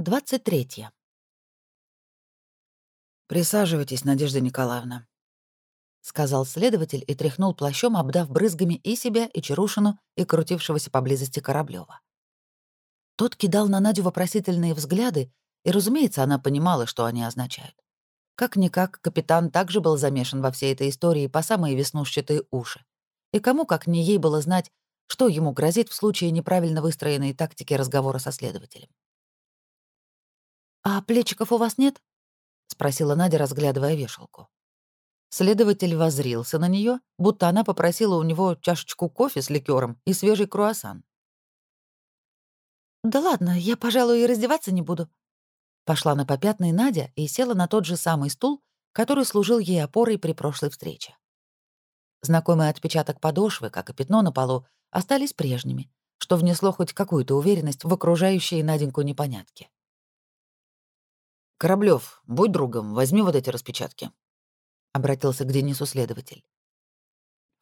23. «Присаживайтесь, Надежда Николаевна», — сказал следователь и тряхнул плащом, обдав брызгами и себя, и Чарушину, и крутившегося поблизости Кораблёва. Тот кидал на Надю вопросительные взгляды, и, разумеется, она понимала, что они означают. Как-никак, капитан также был замешан во всей этой истории по самые веснушчатые уши. И кому, как не ей, было знать, что ему грозит в случае неправильно выстроенной тактики разговора со следователем. «А плечиков у вас нет?» — спросила Надя, разглядывая вешалку. Следователь возрился на нее, будто она попросила у него чашечку кофе с ликером и свежий круассан. «Да ладно, я, пожалуй, и раздеваться не буду». Пошла на попятный Надя и села на тот же самый стул, который служил ей опорой при прошлой встрече. Знакомый отпечаток подошвы, как и пятно на полу, остались прежними, что внесло хоть какую-то уверенность в окружающие Наденьку непонятки. Кораблев, будь другом, возьми вот эти распечатки», — обратился к Денису следователь.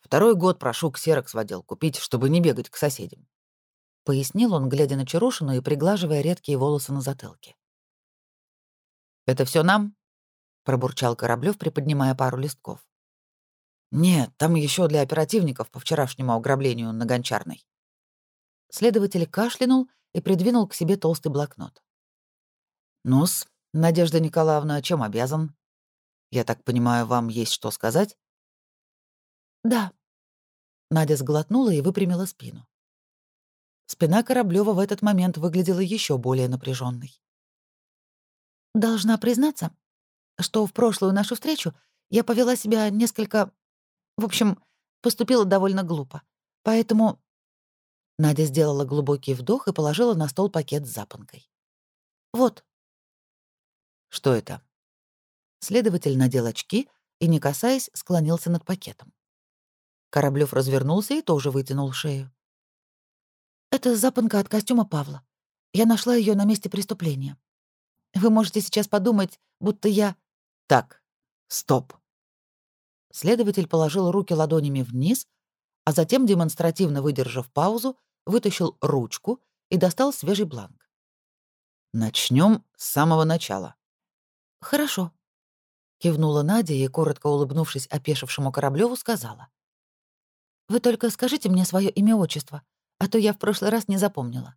«Второй год прошу ксерокс в отдел купить, чтобы не бегать к соседям», — пояснил он, глядя на Чарушину и приглаживая редкие волосы на затылке. «Это все нам?» — пробурчал Кораблев, приподнимая пару листков. «Нет, там еще для оперативников по вчерашнему ограблению на Гончарной». Следователь кашлянул и придвинул к себе толстый блокнот. «Ну-с, «Надежда Николаевна, чем обязан? Я так понимаю, вам есть что сказать?» «Да». Надя сглотнула и выпрямила спину. Спина Кораблёва в этот момент выглядела еще более напряженной. «Должна признаться, что в прошлую нашу встречу я повела себя несколько... В общем, поступила довольно глупо. Поэтому...» Надя сделала глубокий вдох и положила на стол пакет с запонкой. «Вот, что это? Следователь надел очки и, не касаясь, склонился над пакетом. Кораблёв развернулся и тоже вытянул шею. «Это запонка от костюма Павла. Я нашла ее на месте преступления. Вы можете сейчас подумать, будто я...» «Так, стоп». Следователь положил руки ладонями вниз, а затем, демонстративно выдержав паузу, вытащил ручку и достал свежий бланк. Начнем с самого начала. «Хорошо», — кивнула Надя и, коротко улыбнувшись опешившему Кораблёву, сказала. «Вы только скажите мне свое имя-отчество, а то я в прошлый раз не запомнила».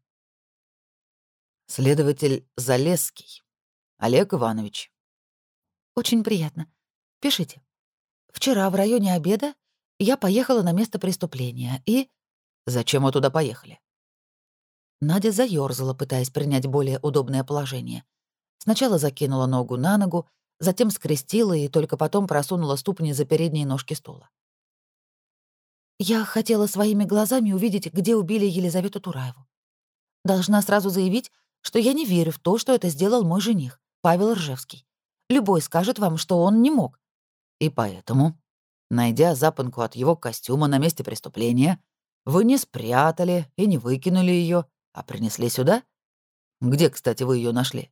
«Следователь Залесский. Олег Иванович». «Очень приятно. Пишите. Вчера в районе обеда я поехала на место преступления и...» «Зачем вы туда поехали?» Надя заёрзала, пытаясь принять более удобное положение — Сначала закинула ногу на ногу, затем скрестила и только потом просунула ступни за передние ножки стула. Я хотела своими глазами увидеть, где убили Елизавету Тураеву. Должна сразу заявить, что я не верю в то, что это сделал мой жених, Павел Ржевский. Любой скажет вам, что он не мог. И поэтому, найдя запонку от его костюма на месте преступления, вы не спрятали и не выкинули ее, а принесли сюда? Где, кстати, вы ее нашли?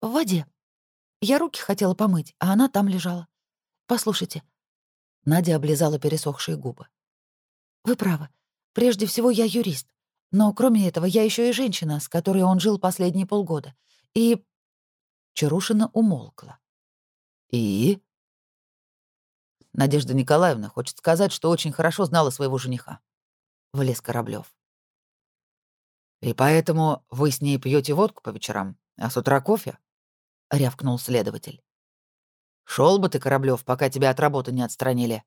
В воде. Я руки хотела помыть, а она там лежала. Послушайте. Надя облизала пересохшие губы. Вы правы. Прежде всего, я юрист. Но кроме этого, я еще и женщина, с которой он жил последние полгода. И... Чарушина умолкла. И? Надежда Николаевна хочет сказать, что очень хорошо знала своего жениха. Влез Кораблёв. И поэтому вы с ней пьете водку по вечерам, а с утра кофе? — рявкнул следователь. Шел бы ты, Кораблев, пока тебя от работы не отстранили».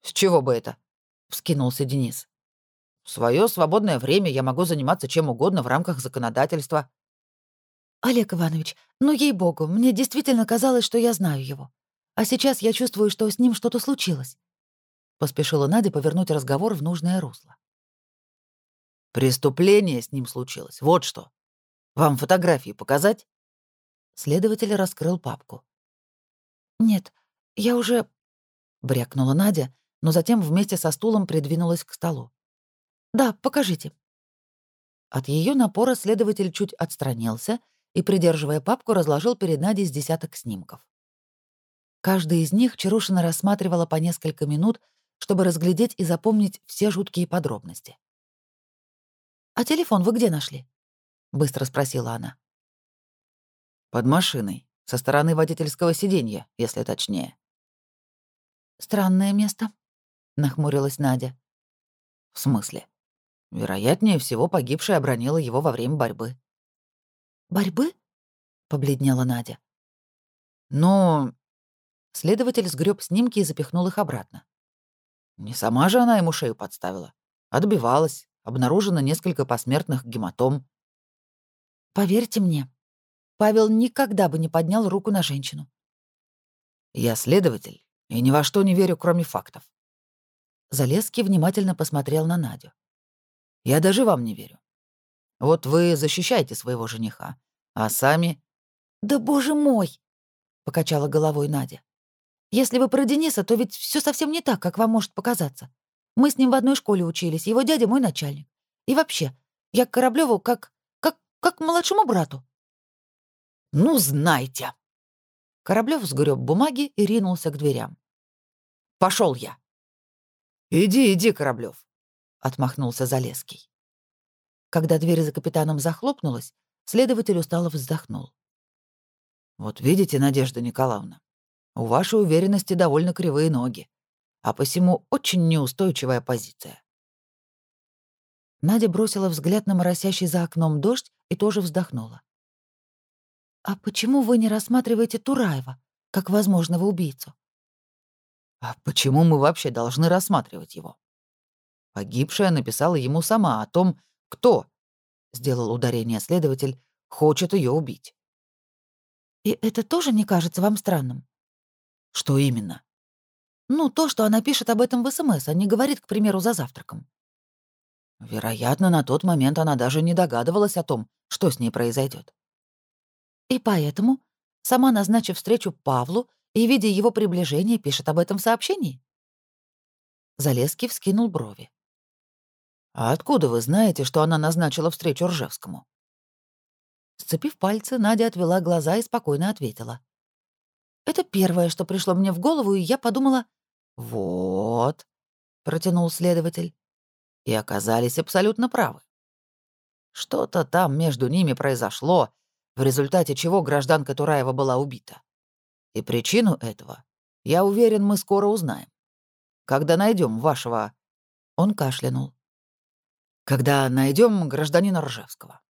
«С чего бы это?» — вскинулся Денис. «В свое свободное время я могу заниматься чем угодно в рамках законодательства». «Олег Иванович, ну ей-богу, мне действительно казалось, что я знаю его. А сейчас я чувствую, что с ним что-то случилось». Поспешила Надя повернуть разговор в нужное русло. «Преступление с ним случилось, вот что. Вам фотографии показать?» Следователь раскрыл папку. «Нет, я уже...» — брякнула Надя, но затем вместе со стулом придвинулась к столу. «Да, покажите». От ее напора следователь чуть отстранился и, придерживая папку, разложил перед Надей с десяток снимков. Каждый из них Чарушина рассматривала по несколько минут, чтобы разглядеть и запомнить все жуткие подробности. «А телефон вы где нашли?» — быстро спросила она. «Под машиной, со стороны водительского сиденья, если точнее». «Странное место», — нахмурилась Надя. «В смысле? Вероятнее всего, погибшая обронила его во время борьбы». «Борьбы?» — побледнела Надя. «Ну...» Следователь сгреб снимки и запихнул их обратно. Не сама же она ему шею подставила. Отбивалась. Обнаружено несколько посмертных гематом. «Поверьте мне, Павел никогда бы не поднял руку на женщину». «Я следователь, и ни во что не верю, кроме фактов». Залезский внимательно посмотрел на Надю. «Я даже вам не верю. Вот вы защищаете своего жениха, а сами...» «Да боже мой!» — покачала головой Надя. «Если вы про Дениса, то ведь все совсем не так, как вам может показаться. Мы с ним в одной школе учились, его дядя мой начальник. И вообще, я к Кораблёву как... как... как к младшему брату». «Ну, знайте!» Кораблёв сгреб бумаги и ринулся к дверям. Пошел я!» «Иди, иди, Кораблёв!» — отмахнулся Залеский. Когда дверь за капитаном захлопнулась, следователь устало вздохнул. «Вот видите, Надежда Николаевна, у вашей уверенности довольно кривые ноги, а посему очень неустойчивая позиция». Надя бросила взгляд на моросящий за окном дождь и тоже вздохнула. «А почему вы не рассматриваете Тураева как возможного убийцу?» «А почему мы вообще должны рассматривать его?» Погибшая написала ему сама о том, кто, — сделал ударение следователь, — хочет ее убить. «И это тоже не кажется вам странным?» «Что именно?» «Ну, то, что она пишет об этом в СМС, а не говорит, к примеру, за завтраком». Вероятно, на тот момент она даже не догадывалась о том, что с ней произойдет. И поэтому, сама назначив встречу Павлу и, видя его приближение, пишет об этом в сообщении? Залеский вскинул брови. «А откуда вы знаете, что она назначила встречу Ржевскому?» Сцепив пальцы, Надя отвела глаза и спокойно ответила. «Это первое, что пришло мне в голову, и я подумала...» «Вот», — протянул следователь, — и оказались абсолютно правы. Что-то там между ними произошло, в результате чего гражданка Тураева была убита. И причину этого, я уверен, мы скоро узнаем. Когда найдем вашего...» Он кашлянул когда найдем гражданина Ржевского.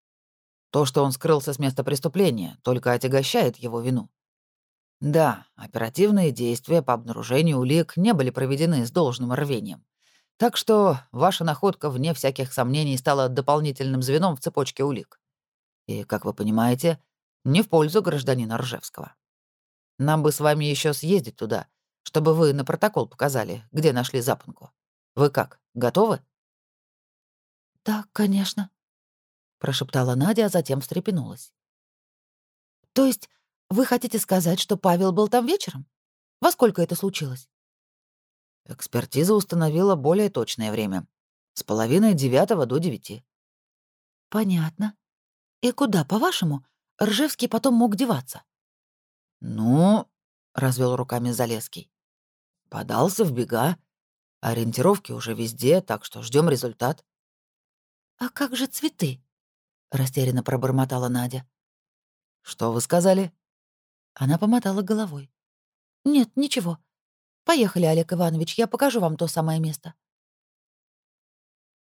То, что он скрылся с места преступления, только отягощает его вину. Да, оперативные действия по обнаружению улик не были проведены с должным рвением. Так что ваша находка, вне всяких сомнений, стала дополнительным звеном в цепочке улик. И, как вы понимаете, не в пользу гражданина Ржевского. Нам бы с вами еще съездить туда, чтобы вы на протокол показали, где нашли запонку. Вы как, готовы? «Да, конечно», — прошептала Надя, а затем встрепенулась. «То есть вы хотите сказать, что Павел был там вечером? Во сколько это случилось?» Экспертиза установила более точное время. С половины девятого до девяти. «Понятно. И куда, по-вашему, Ржевский потом мог деваться?» «Ну...» — развел руками Залеский. «Подался в бега. Ориентировки уже везде, так что ждем результат». «А как же цветы?» — растерянно пробормотала Надя. «Что вы сказали?» Она помотала головой. «Нет, ничего. Поехали, Олег Иванович, я покажу вам то самое место».